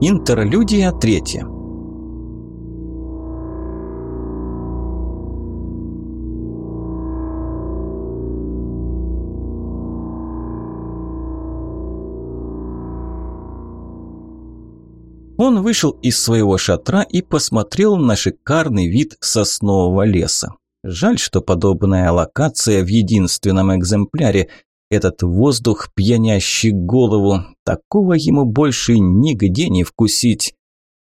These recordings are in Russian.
Интерлюдия третья. Он вышел из своего шатра и посмотрел на шикарный вид соснового леса. Жаль, что подобная локация в единственном экземпляре. Этот воздух, пьянящий голову, такого ему больше нигде не вкусить.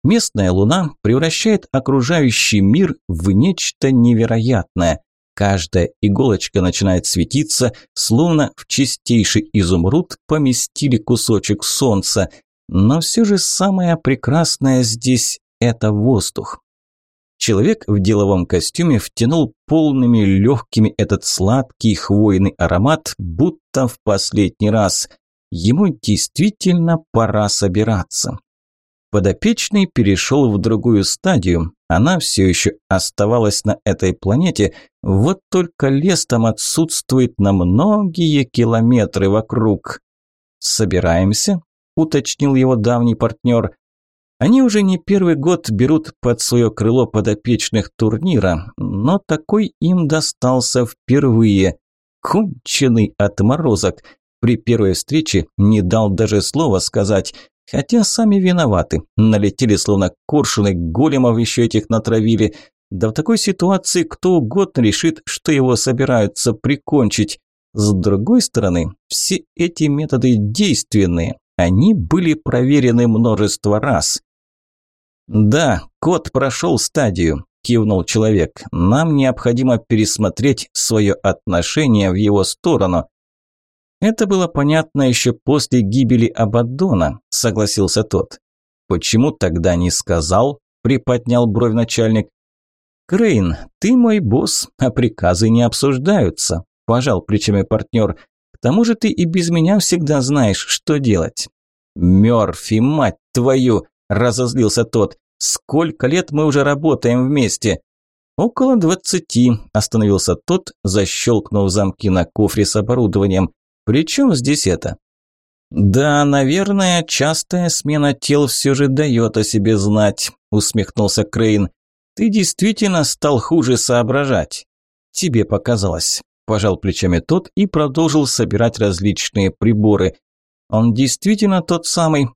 Местная луна превращает окружающий мир в нечто невероятное. Каждая иголочка начинает светиться, словно в чистейший изумруд поместили кусочек солнца – но все же самое прекрасное здесь – это воздух. Человек в деловом костюме втянул полными легкими этот сладкий хвойный аромат, будто в последний раз. Ему действительно пора собираться. Подопечный перешел в другую стадию. Она все еще оставалась на этой планете, вот только лес там отсутствует на многие километры вокруг. «Собираемся?» уточнил его давний партнер. Они уже не первый год берут под свое крыло подопечных турнира, но такой им достался впервые. Конченый отморозок. При первой встрече не дал даже слова сказать, хотя сами виноваты. Налетели словно коршуны, големов еще этих натравили. Да в такой ситуации кто угодно решит, что его собираются прикончить. С другой стороны, все эти методы действенные, они были проверены множество раз. «Да, кот прошел стадию», – кивнул человек. «Нам необходимо пересмотреть свое отношение в его сторону». «Это было понятно еще после гибели Абаддона», – согласился тот. «Почему тогда не сказал?» – приподнял бровь начальник. «Крейн, ты мой босс, а приказы не обсуждаются», – пожал плечами партнер. К тому же ты и без меня всегда знаешь, что делать». «Мёрфи, мать твою!» – разозлился тот. «Сколько лет мы уже работаем вместе?» «Около двадцати», – остановился тот, защелкнув замки на кофре с оборудованием. «При чем здесь это?» «Да, наверное, частая смена тел все же дает о себе знать», – усмехнулся Крейн. «Ты действительно стал хуже соображать». «Тебе показалось» пожал плечами тот и продолжил собирать различные приборы. Он действительно тот самый?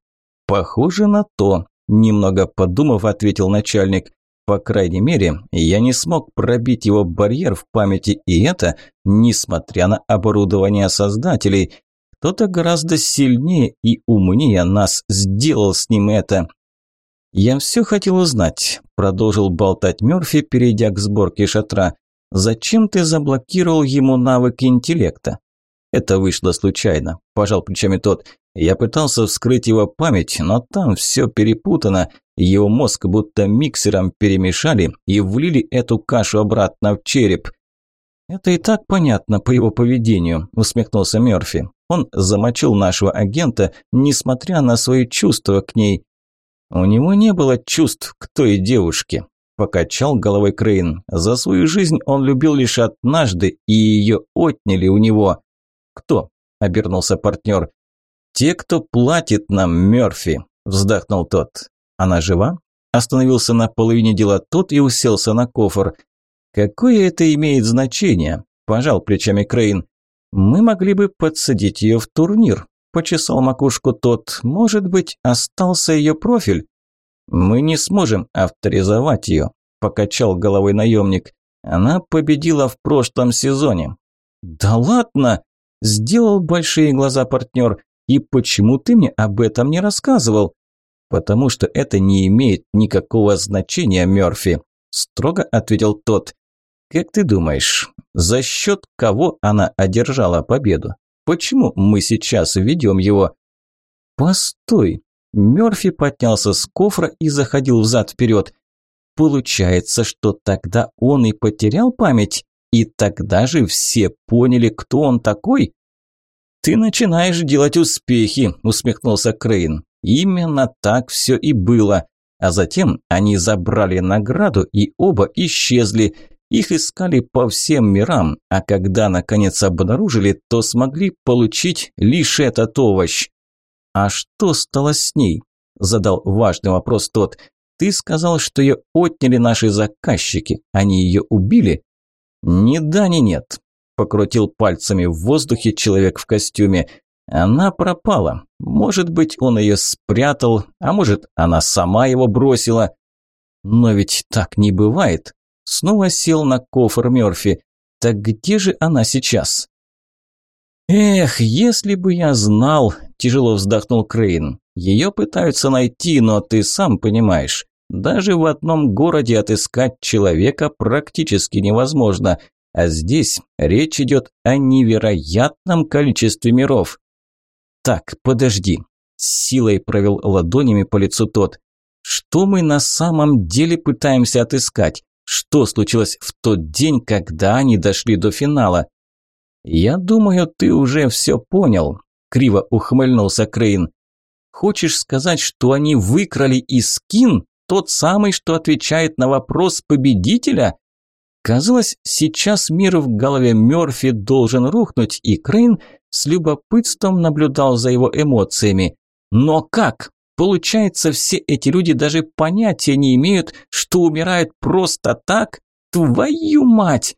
Похоже на то, немного подумав, ответил начальник. По крайней мере, я не смог пробить его барьер в памяти, и это несмотря на оборудование создателей. Кто-то гораздо сильнее и умнее нас сделал с ним это. «Я все хотел узнать», – продолжил болтать Мёрфи, перейдя к сборке шатра. Зачем ты заблокировал ему навык интеллекта? Это вышло случайно, пожал плечами тот. Я пытался вскрыть его память, но там все перепутано. Его мозг будто миксером перемешали и влили эту кашу обратно в череп. Это и так понятно по его поведению, усмехнулся Мёрфи. Он замочил нашего агента, несмотря на свои чувства к ней. У него не было чувств к той девушке. Покачал головой Крейн. За свою жизнь он любил лишь однажды, и ее отняли у него. Кто? Обернулся партнер. Те, кто платит нам, Мерфи. Вздохнул тот. Она жива? Остановился на половине дела тот и уселся на кофр. Какое это имеет значение? Пожал плечами Крейн. Мы могли бы подсадить ее в турнир. Почесал макушку тот. Может быть, остался ее профиль? «Мы не сможем авторизовать ее», – покачал головой наемник. «Она победила в прошлом сезоне». «Да ладно!» – сделал большие глаза партнер. «И почему ты мне об этом не рассказывал?» «Потому что это не имеет никакого значения, Мёрфи», – строго ответил тот. «Как ты думаешь, за счет кого она одержала победу? Почему мы сейчас ведем его?» «Постой!» Мёрфи поднялся с кофра и заходил взад-вперед. Получается, что тогда он и потерял память, и тогда же все поняли, кто он такой? «Ты начинаешь делать успехи», – усмехнулся Крейн. «Именно так все и было. А затем они забрали награду и оба исчезли. Их искали по всем мирам, а когда наконец обнаружили, то смогли получить лишь этот овощ. А что стало с ней? – задал важный вопрос тот. «Ты сказал, что ее отняли наши заказчики. Они ее убили?» «Ни да, ни нет», – покрутил пальцами в воздухе человек в костюме. «Она пропала. Может быть, он ее спрятал, а может, она сама его бросила». «Но ведь так не бывает». Снова сел на кофр Мёрфи. «Так где же она сейчас?» «Эх, если бы я знал», – тяжело вздохнул Крейн. «Ее пытаются найти, но ты сам понимаешь, даже в одном городе отыскать человека практически невозможно, а здесь речь идет о невероятном количестве миров». «Так, подожди», – с силой провел ладонями по лицу тот. «Что мы на самом деле пытаемся отыскать? Что случилось в тот день, когда они дошли до финала?» «Я думаю, ты уже все понял», – криво ухмыльнулся Крейн. «Хочешь сказать, что они выкрали из скин тот самый, что отвечает на вопрос победителя?» Казалось, сейчас мир в голове Мёрфи должен рухнуть, и Крейн с любопытством наблюдал за его эмоциями. Но как? Получается, все эти люди даже понятия не имеют, что умирают просто так? Твою мать!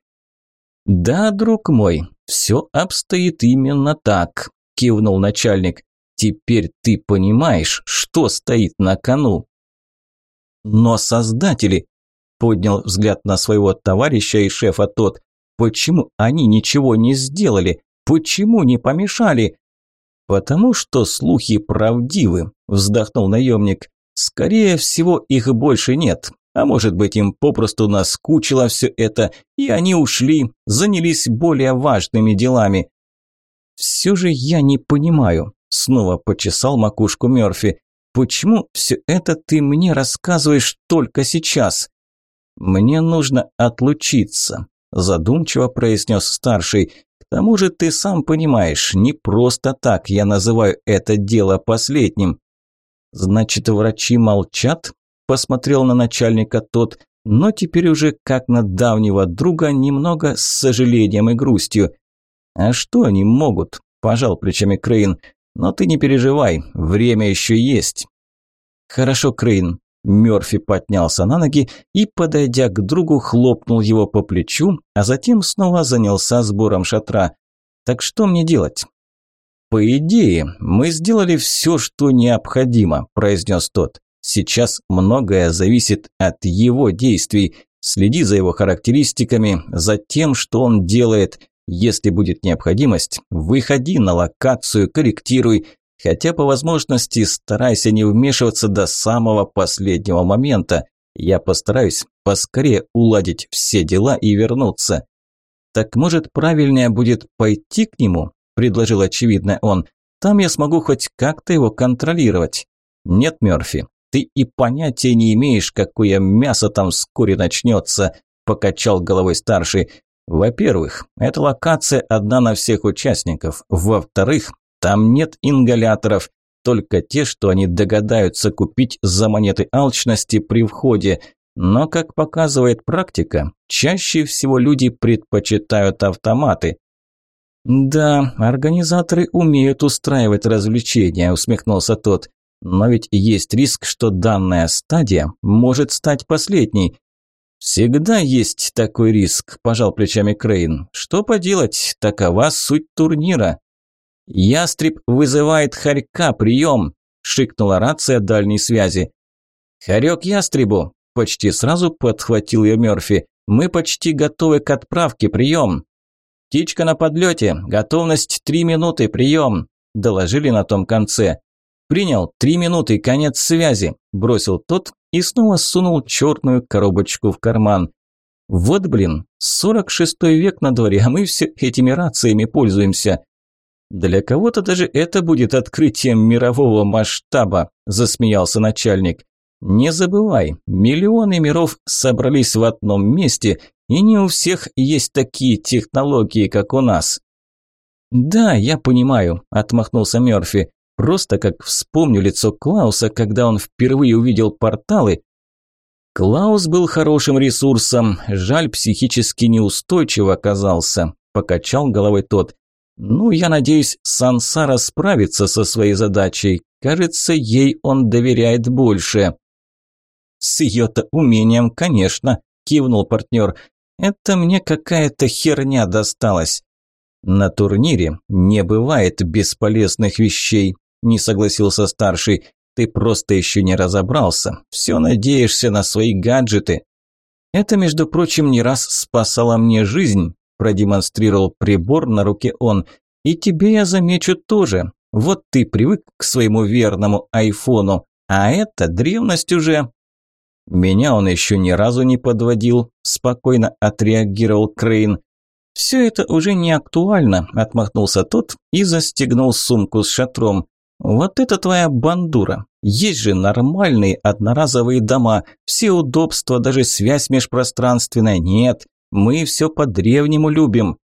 Да, друг мой, «Все обстоит именно так», – кивнул начальник. «Теперь ты понимаешь, что стоит на кону». «Но создатели», – поднял взгляд на своего товарища и шефа тот, «почему они ничего не сделали? Почему не помешали?» «Потому что слухи правдивы», – вздохнул наемник. «Скорее всего, их больше нет. А может быть, им попросту наскучило все это, и они ушли, занялись более важными делами. «Все же я не понимаю», – снова почесал макушку Мёрфи. «Почему все это ты мне рассказываешь только сейчас?» «Мне нужно отлучиться», – задумчиво произнес старший. «К тому же ты сам понимаешь, не просто так я называю это дело последним». «Значит, врачи молчат?» посмотрел на начальника тот, но теперь уже как на давнего друга, немного с сожалением и грустью. «А что они могут?» – пожал плечами Крейн. «Но ты не переживай, время еще есть». «Хорошо, Крейн». Мёрфи поднялся на ноги и, подойдя к другу, хлопнул его по плечу, а затем снова занялся сбором шатра. «Так что мне делать?» «По идее, мы сделали все, что необходимо», – произнес тот. Сейчас многое зависит от его действий. Следи за его характеристиками, за тем, что он делает. Если будет необходимость, выходи на локацию, корректируй, хотя по возможности старайся не вмешиваться до самого последнего момента. Я постараюсь поскорее уладить все дела и вернуться. Так может правильнее будет пойти к нему, предложил очевидно он. Там я смогу хоть как-то его контролировать. Нет, Мёрфи, ты и понятия не имеешь, какое мясо там вскоре начнется», – покачал головой старший. «Во-первых, эта локация одна на всех участников. Во-вторых, там нет ингаляторов, только те, что они догадаются купить за монеты алчности при входе. Но, как показывает практика, чаще всего люди предпочитают автоматы». «Да, организаторы умеют устраивать развлечения», – усмехнулся тот. Но ведь есть риск, что данная стадия может стать последней. Всегда есть такой риск, пожал плечами Крейн. Что поделать, такова суть турнира. Ястреб вызывает Харька, прием, шикнула рация дальней связи. Харек Ястребу, почти сразу подхватил ее Мёрфи. Мы почти готовы к отправке, прием. Птичка на подлете, готовность три минуты, прием, доложили на том конце. «Принял. Три минуты. Конец связи», – бросил тот и снова сунул черную коробочку в карман. «Вот блин, сорок шестой век на дворе, а мы все этими рациями пользуемся». «Для кого-то даже это будет открытием мирового масштаба», – засмеялся начальник. «Не забывай, миллионы миров собрались в одном месте, и не у всех есть такие технологии, как у нас». «Да, я понимаю», – отмахнулся Мёрфи. Просто как вспомню лицо Клауса, когда он впервые увидел порталы. Клаус был хорошим ресурсом, жаль, психически неустойчиво оказался, покачал головой тот. Ну, я надеюсь, Сансара справится со своей задачей. Кажется, ей он доверяет больше. С ее-то умением, конечно, кивнул партнер. Это мне какая-то херня досталась. На турнире не бывает бесполезных вещей, не согласился старший. Ты просто еще не разобрался. Все надеешься на свои гаджеты. Это, между прочим, не раз спасало мне жизнь, продемонстрировал прибор на руке он. И тебе я замечу тоже. Вот ты привык к своему верному айфону, а это древность уже. Меня он еще ни разу не подводил, спокойно отреагировал Крейн. «Все это уже не актуально», – отмахнулся тот и застегнул сумку с шатром. «Вот это твоя бандура. Есть же нормальные одноразовые дома, все удобства, даже связь межпространственная. Нет, мы все по-древнему любим.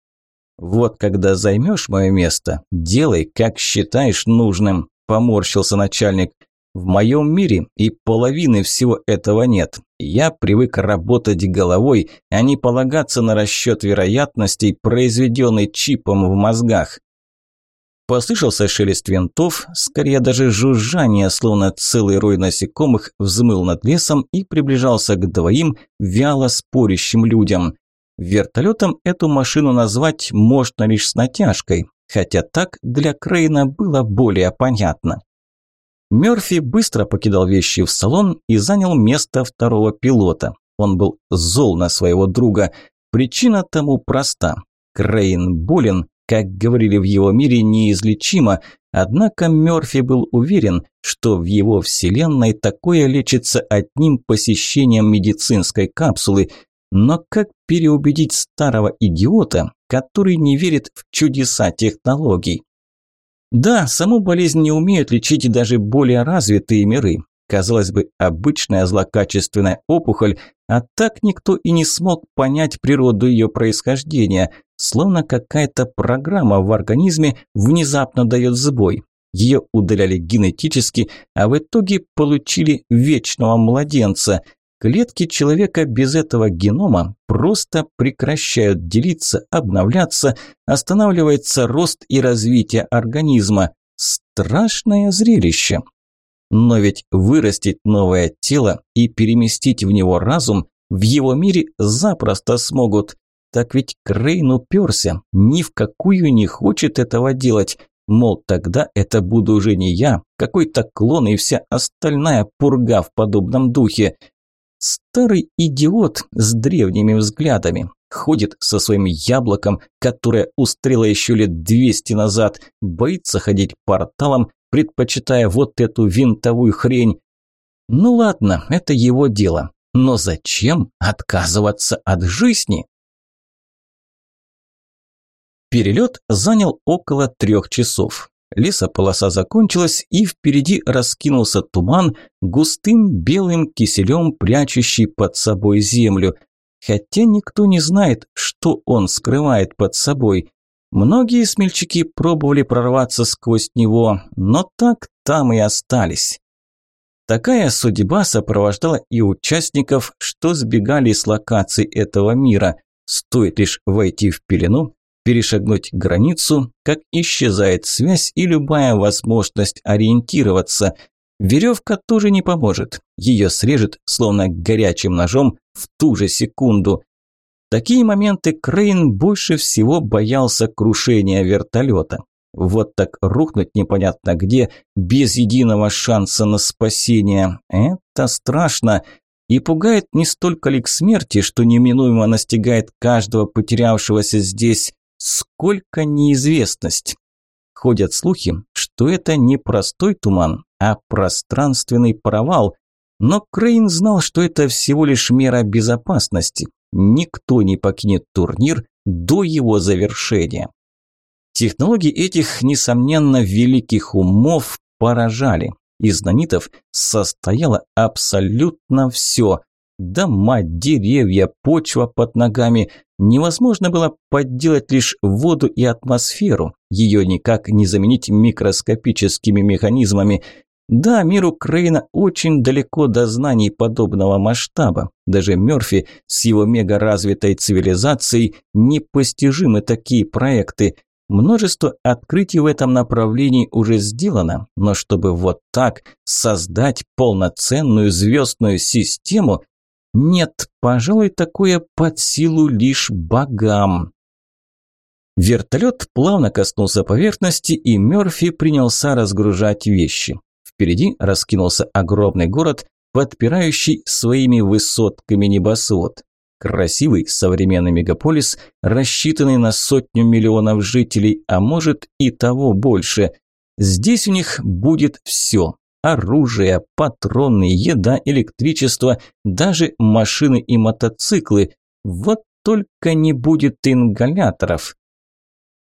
Вот когда займешь мое место, делай, как считаешь нужным», – поморщился начальник. В моем мире и половины всего этого нет. Я привык работать головой, а не полагаться на расчет вероятностей, произведенный чипом в мозгах. Послышался шелест винтов, скорее даже жужжание, словно целый рой насекомых взмыл над лесом и приближался к двоим вяло спорящим людям. Вертолетом эту машину назвать можно лишь с натяжкой, хотя так для Крейна было более понятно. Мёрфи быстро покидал вещи в салон и занял место второго пилота. Он был зол на своего друга. Причина тому проста. Крейн болен, как говорили в его мире, неизлечимо, однако Мёрфи был уверен, что в его вселенной такое лечится одним посещением медицинской капсулы. Но как переубедить старого идиота, который не верит в чудеса технологий? Да, саму болезнь не умеют лечить даже более развитые миры. Казалось бы, обычная злокачественная опухоль, а так никто и не смог понять природу ее происхождения, словно какая-то программа в организме внезапно дает сбой. Ее удаляли генетически, а в итоге получили вечного младенца – Клетки человека без этого генома просто прекращают делиться, обновляться, останавливается рост и развитие организма. Страшное зрелище. Но ведь вырастить новое тело и переместить в него разум в его мире запросто смогут. Так ведь Крейн уперся, ни в какую не хочет этого делать. Мол, тогда это буду уже не я, какой-то клон и вся остальная пурга в подобном духе. Старый идиот с древними взглядами. Ходит со своим яблоком, которое устрело еще лет двести назад, боится ходить порталом, предпочитая вот эту винтовую хрень. Ну ладно, это его дело. Но зачем отказываться от жизни? Перелет занял около трех часов. Лесополоса закончилась, и впереди раскинулся туман, густым белым киселем прячущий под собой землю. Хотя никто не знает, что он скрывает под собой. Многие смельчаки пробовали прорваться сквозь него, но так там и остались. Такая судьба сопровождала и участников, что сбегали с локаций этого мира. Стоит лишь войти в пелену, перешагнуть границу, как исчезает связь и любая возможность ориентироваться. Веревка тоже не поможет. Ее срежет, словно горячим ножом, в ту же секунду. Такие моменты Крейн больше всего боялся крушения вертолета. Вот так рухнуть непонятно где, без единого шанса на спасение. Это страшно. И пугает не столько ли к смерти, что неминуемо настигает каждого потерявшегося здесь, Сколько неизвестность! Ходят слухи, что это не простой туман, а пространственный провал. Но Крейн знал, что это всего лишь мера безопасности. Никто не покинет турнир до его завершения. Технологии этих, несомненно, великих умов поражали. Из нанитов состояло абсолютно все. Дома, деревья, почва под ногами. Невозможно было подделать лишь воду и атмосферу. Ее никак не заменить микроскопическими механизмами. Да, миру Крейна очень далеко до знаний подобного масштаба. Даже Мёрфи с его мегаразвитой цивилизацией непостижимы такие проекты. Множество открытий в этом направлении уже сделано, но чтобы вот так создать полноценную звездную систему, нет, пожалуй, такое под силу лишь богам. Вертолет плавно коснулся поверхности, и Мёрфи принялся разгружать вещи. Впереди раскинулся огромный город, подпирающий своими высотками небосвод. Красивый современный мегаполис, рассчитанный на сотню миллионов жителей, а может и того больше. Здесь у них будет все. Оружие, патроны, еда, электричество, даже машины и мотоциклы. Вот только не будет ингаляторов.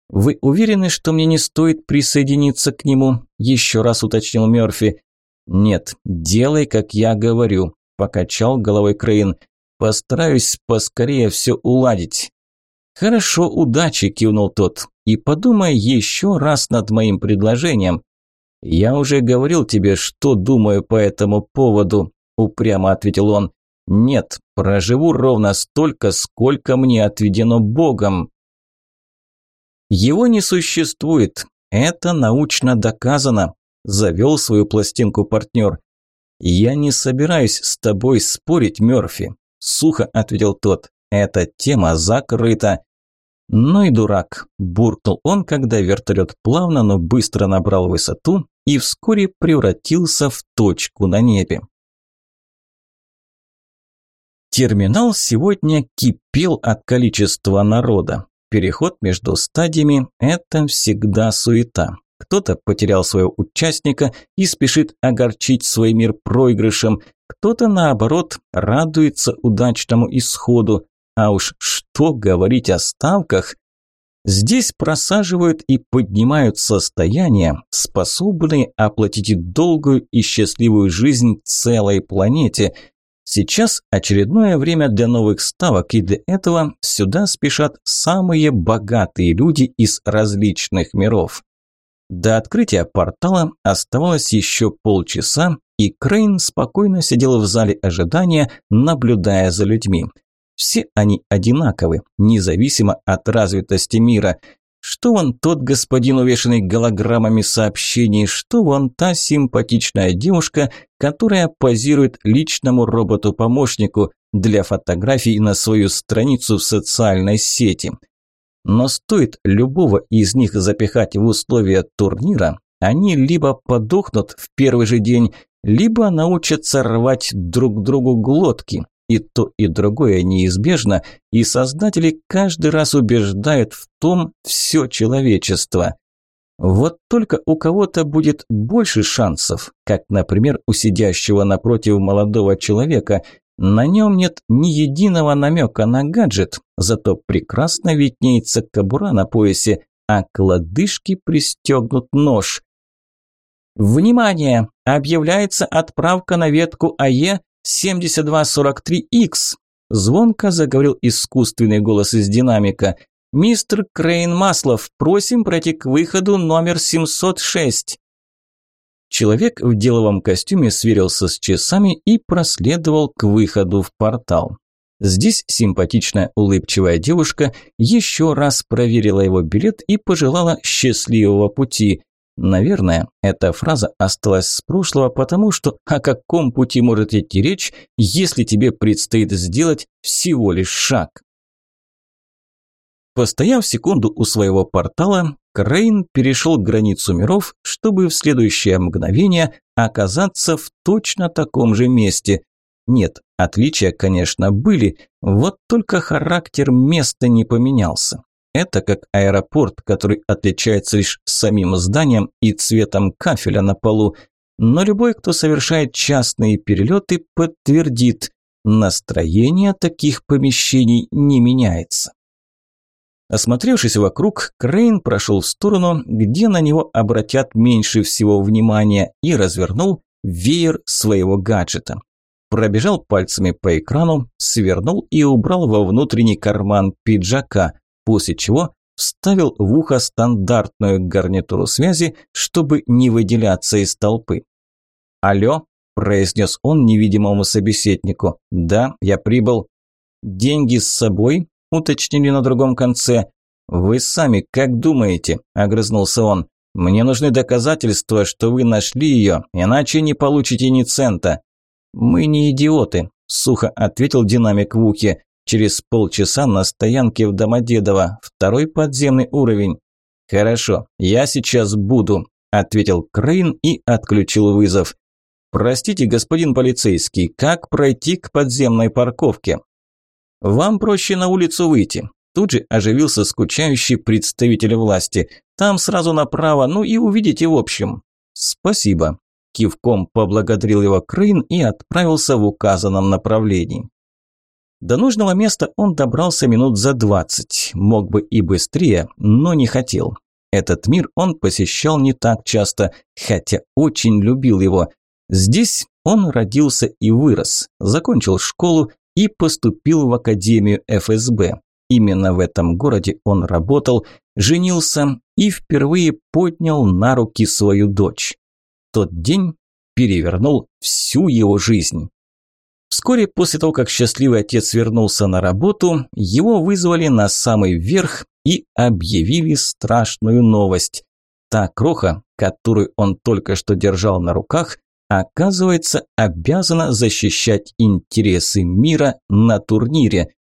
«Вы уверены, что мне не стоит присоединиться к нему?» – еще раз уточнил Мёрфи. «Нет, делай, как я говорю», – покачал головой Крейн. «Постараюсь поскорее все уладить». «Хорошо, удачи», – кивнул тот. «И подумай еще раз над моим предложением». «Я уже говорил тебе, что думаю по этому поводу», – упрямо ответил он. «Нет, проживу ровно столько, сколько мне отведено Богом». Его не существует. Это научно доказано, завел свою пластинку партнер. Я не собираюсь с тобой спорить, Мёрфи, сухо ответил тот. Эта тема закрыта. Ну и дурак, буркнул он, когда вертолет плавно, но быстро набрал высоту и вскоре превратился в точку на небе. Терминал сегодня кипел от количества народа. Переход между стадиями – это всегда суета. Кто-то потерял своего участника и спешит огорчить свой мир проигрышем, кто-то, наоборот, радуется удачному исходу. А уж что говорить о ставках? Здесь просаживают и поднимают состояния, способные оплатить долгую и счастливую жизнь целой планете – Сейчас очередное время для новых ставок, и для этого сюда спешат самые богатые люди из различных миров. До открытия портала оставалось еще полчаса, и Крейн спокойно сидел в зале ожидания, наблюдая за людьми. Все они одинаковы, независимо от развитости мира – что вон тот господин, увешанный голограммами сообщений, что вон та симпатичная девушка, которая позирует личному роботу-помощнику для фотографий на свою страницу в социальной сети. Но стоит любого из них запихать в условия турнира, они либо подохнут в первый же день, либо научатся рвать друг другу глотки, и то, и другое неизбежно, и создатели каждый раз убеждают в том все человечество. Вот только у кого-то будет больше шансов, как, например, у сидящего напротив молодого человека. На нем нет ни единого намека на гаджет, зато прекрасно виднеется кобура на поясе, а к лодыжке пристегнут нож. «Внимание! Объявляется отправка на ветку АЕ 7243X!» Звонко заговорил искусственный голос из динамика. «Мистер Крейн Маслов, просим пройти к выходу номер 706». Человек в деловом костюме сверился с часами и проследовал к выходу в портал. Здесь симпатичная улыбчивая девушка еще раз проверила его билет и пожелала счастливого пути. Наверное, эта фраза осталась с прошлого, потому что о каком пути может идти речь, если тебе предстоит сделать всего лишь шаг? Постояв секунду у своего портала, Крейн перешел границу миров, чтобы в следующее мгновение оказаться в точно таком же месте. Нет, отличия, конечно, были, вот только характер места не поменялся. Это как аэропорт, который отличается лишь самим зданием и цветом кафеля на полу. Но любой, кто совершает частные перелеты, подтвердит, настроение таких помещений не меняется. Осмотревшись вокруг, Крейн прошел в сторону, где на него обратят меньше всего внимания, и развернул веер своего гаджета. Пробежал пальцами по экрану, свернул и убрал во внутренний карман пиджака после чего вставил в ухо стандартную гарнитуру связи, чтобы не выделяться из толпы. «Алло», – произнес он невидимому собеседнику. «Да, я прибыл». «Деньги с собой?» – уточнили на другом конце. «Вы сами как думаете?» – огрызнулся он. «Мне нужны доказательства, что вы нашли ее, иначе не получите ни цента». «Мы не идиоты», – сухо ответил динамик в ухе. «Через полчаса на стоянке в Домодедово, второй подземный уровень». «Хорошо, я сейчас буду», – ответил Крейн и отключил вызов. «Простите, господин полицейский, как пройти к подземной парковке?» «Вам проще на улицу выйти. Тут же оживился скучающий представитель власти. Там сразу направо, ну и увидите в общем. Спасибо. Кивком поблагодарил его Крейн и отправился в указанном направлении. До нужного места он добрался минут за двадцать. Мог бы и быстрее, но не хотел. Этот мир он посещал не так часто, хотя очень любил его. Здесь он родился и вырос, закончил школу и поступил в Академию ФСБ. Именно в этом городе он работал, женился и впервые поднял на руки свою дочь. Тот день перевернул всю его жизнь. Вскоре после того, как счастливый отец вернулся на работу, его вызвали на самый верх и объявили страшную новость. Та кроха, которую он только что держал на руках, оказывается, обязана защищать интересы мира на турнире.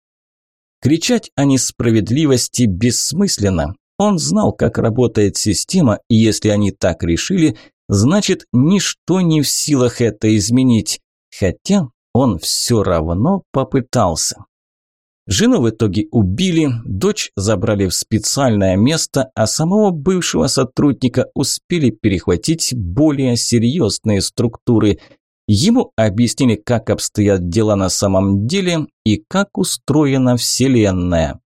Кричать о несправедливости бессмысленно. Он знал, как работает система, и если они так решили, значит, ничто не в силах это изменить. Хотя он все равно попытался. Жену в итоге убили, дочь забрали в специальное место, а самого бывшего сотрудника успели перехватить более серьезные структуры – Ему объяснили, как обстоят дела на самом деле и как устроена Вселенная.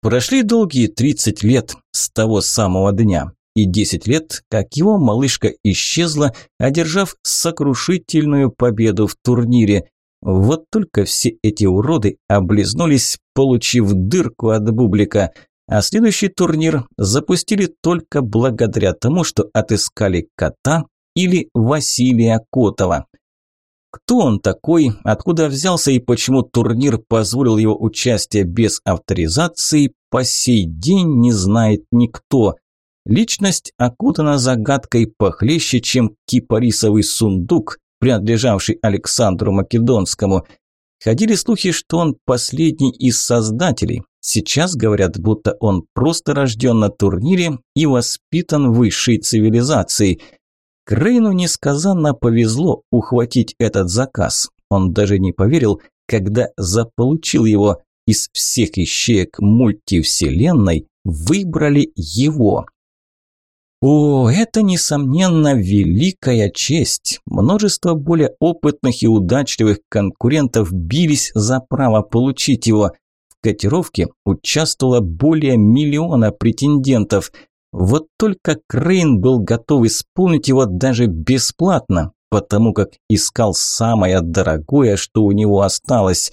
Прошли долгие 30 лет с того самого дня, и 10 лет, как его малышка исчезла, одержав сокрушительную победу в турнире. Вот только все эти уроды облизнулись, получив дырку от бублика, а следующий турнир запустили только благодаря тому, что отыскали кота или Василия Котова. Кто он такой, откуда взялся и почему турнир позволил его участие без авторизации, по сей день не знает никто. Личность окутана загадкой похлеще, чем кипарисовый сундук, принадлежавший Александру Македонскому. Ходили слухи, что он последний из создателей. Сейчас говорят, будто он просто рожден на турнире и воспитан высшей цивилизацией – Крейну несказанно повезло ухватить этот заказ. Он даже не поверил, когда заполучил его. Из всех ищеек мультивселенной выбрали его. О, это, несомненно, великая честь. Множество более опытных и удачливых конкурентов бились за право получить его. В котировке участвовало более миллиона претендентов – вот только Крейн был готов исполнить его даже бесплатно, потому как искал самое дорогое, что у него осталось.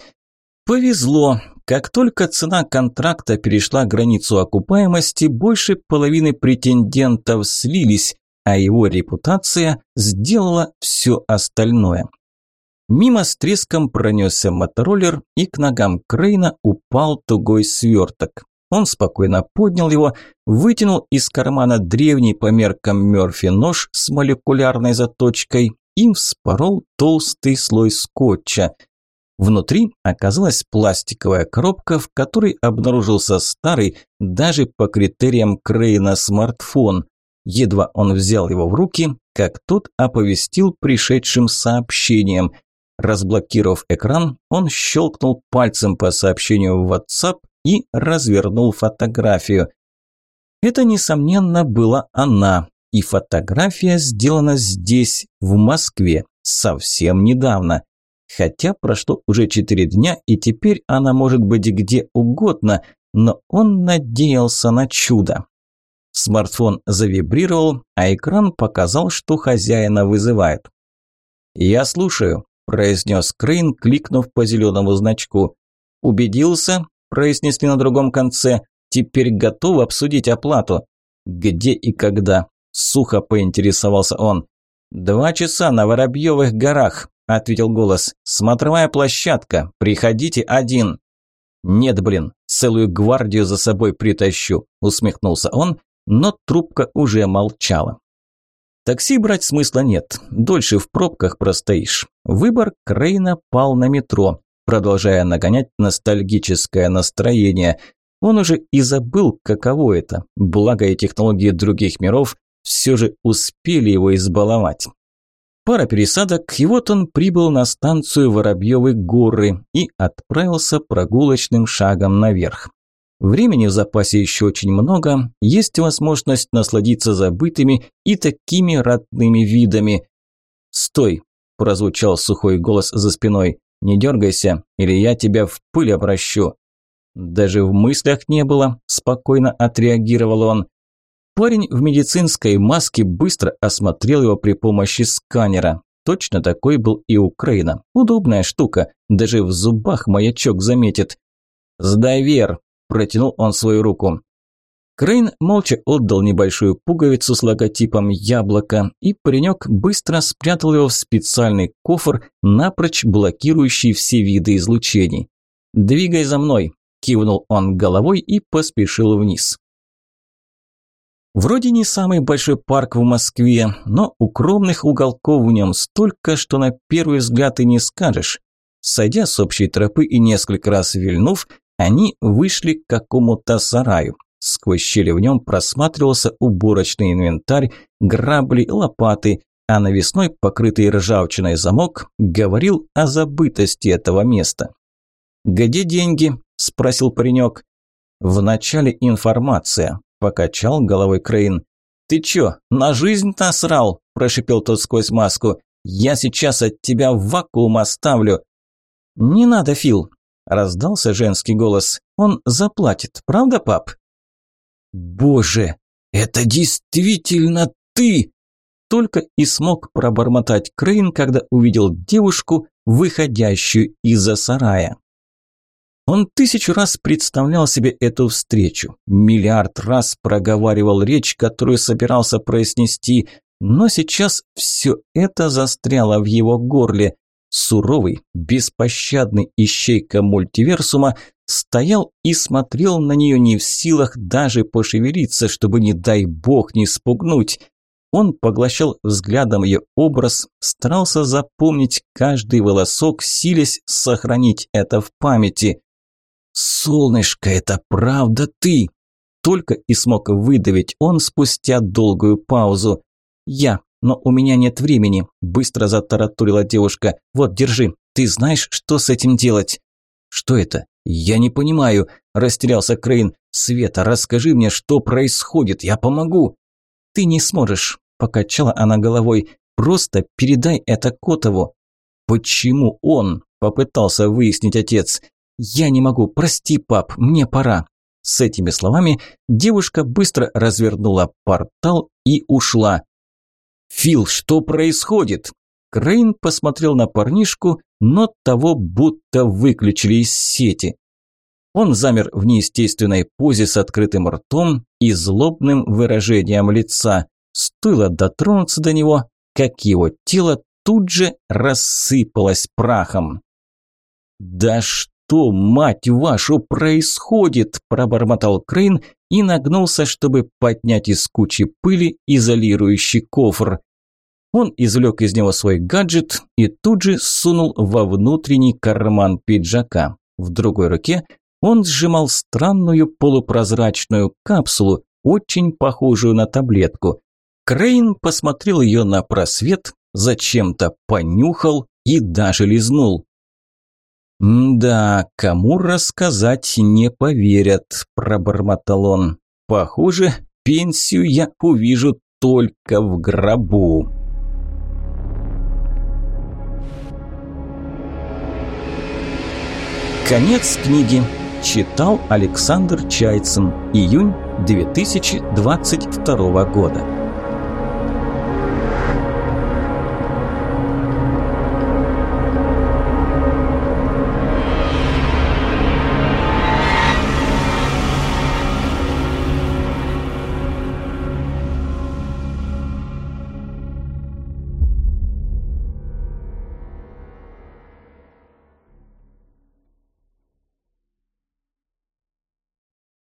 Повезло. Как только цена контракта перешла границу окупаемости, больше половины претендентов слились, а его репутация сделала все остальное. Мимо с треском пронесся мотороллер, и к ногам Крейна упал тугой сверток. Он спокойно поднял его, вытянул из кармана древний по меркам Мёрфи нож с молекулярной заточкой и вспорол толстый слой скотча. Внутри оказалась пластиковая коробка, в которой обнаружился старый, даже по критериям Крейна, смартфон. Едва он взял его в руки, как тот оповестил пришедшим сообщением. Разблокировав экран, он щелкнул пальцем по сообщению в WhatsApp и развернул фотографию. Это, несомненно, была она, и фотография сделана здесь, в Москве, совсем недавно. Хотя прошло уже четыре дня, и теперь она может быть где угодно, но он надеялся на чудо. Смартфон завибрировал, а экран показал, что хозяина вызывают. «Я слушаю», – произнес Крейн, кликнув по зеленому значку. «Убедился?» произнесли на другом конце. «Теперь готовы обсудить оплату?» «Где и когда?» – сухо поинтересовался он. «Два часа на Воробьевых горах», – ответил голос. «Смотровая площадка. Приходите один». «Нет, блин, целую гвардию за собой притащу», – усмехнулся он, но трубка уже молчала. Такси брать смысла нет, дольше в пробках простоишь. Выбор Крейна пал на метро, продолжая нагонять ностальгическое настроение. Он уже и забыл, каково это, благо и технологии других миров все же успели его избаловать. Пара пересадок, и вот он прибыл на станцию Воробьевы горы и отправился прогулочным шагом наверх. Времени в запасе еще очень много, есть возможность насладиться забытыми и такими родными видами. «Стой!» – прозвучал сухой голос за спиной. «Не дергайся, или я тебя в пыль обращу». «Даже в мыслях не было», – спокойно отреагировал он. Парень в медицинской маске быстро осмотрел его при помощи сканера. Точно такой был и Украина. Удобная штука, даже в зубах маячок заметит. «Сдай вер», Протянул он свою руку. Крейн молча отдал небольшую пуговицу с логотипом яблока, и паренек быстро спрятал его в специальный кофр, напрочь блокирующий все виды излучений. «Двигай за мной!» – кивнул он головой и поспешил вниз. Вроде не самый большой парк в Москве, но укромных уголков в нем столько, что на первый взгляд и не скажешь. Сойдя с общей тропы и несколько раз вильнув, они вышли к какому-то сараю. Сквозь щели в нем просматривался уборочный инвентарь, грабли, лопаты, а навесной, покрытый ржавчиной замок, говорил о забытости этого места. «Где деньги?» – спросил паренек. «Вначале информация», – покачал головой Крейн. «Ты чё, на жизнь насрал?» – прошипел тот сквозь маску. «Я сейчас от тебя в вакуум оставлю». «Не надо, Фил, Раздался женский голос. Он заплатит, правда, пап? Боже, это действительно ты! Только и смог пробормотать Крейн, когда увидел девушку, выходящую из-за сарая. Он тысячу раз представлял себе эту встречу, миллиард раз проговаривал речь, которую собирался произнести, но сейчас все это застряло в его горле. Суровый, беспощадный ищейка мультиверсума стоял и смотрел на нее не в силах даже пошевелиться, чтобы, не дай бог, не спугнуть. Он поглощал взглядом ее образ, старался запомнить каждый волосок, силясь сохранить это в памяти. «Солнышко, это правда ты!» Только и смог выдавить он спустя долгую паузу. «Я, но у меня нет времени», – быстро затараторила девушка. «Вот, держи. Ты знаешь, что с этим делать?» «Что это? Я не понимаю», – растерялся Крейн. «Света, расскажи мне, что происходит, я помогу». «Ты не сможешь», – покачала она головой. «Просто передай это Котову». «Почему он?» – попытался выяснить отец. «Я не могу, прости, пап, мне пора». С этими словами девушка быстро развернула портал и ушла. «Фил, что происходит?» Крейн посмотрел на парнишку, но того будто выключили из сети. Он замер в неестественной позе с открытым ртом и злобным выражением лица. Стоило дотронуться до него, как его тело тут же рассыпалось прахом. «Да что, мать вашу, происходит?» – пробормотал Крейн и нагнулся, чтобы поднять из кучи пыли изолирующий кофр. Он извлек из него свой гаджет и тут же сунул во внутренний карман пиджака. В другой руке он сжимал странную полупрозрачную капсулу, очень похожую на таблетку. Крейн посмотрел ее на просвет, зачем-то понюхал и даже лизнул. «Да, кому рассказать не поверят», – пробормотал он. «Похоже, пенсию я увижу только в гробу». Конец книги. Читал Александр Чайцин. Июнь 2022 года.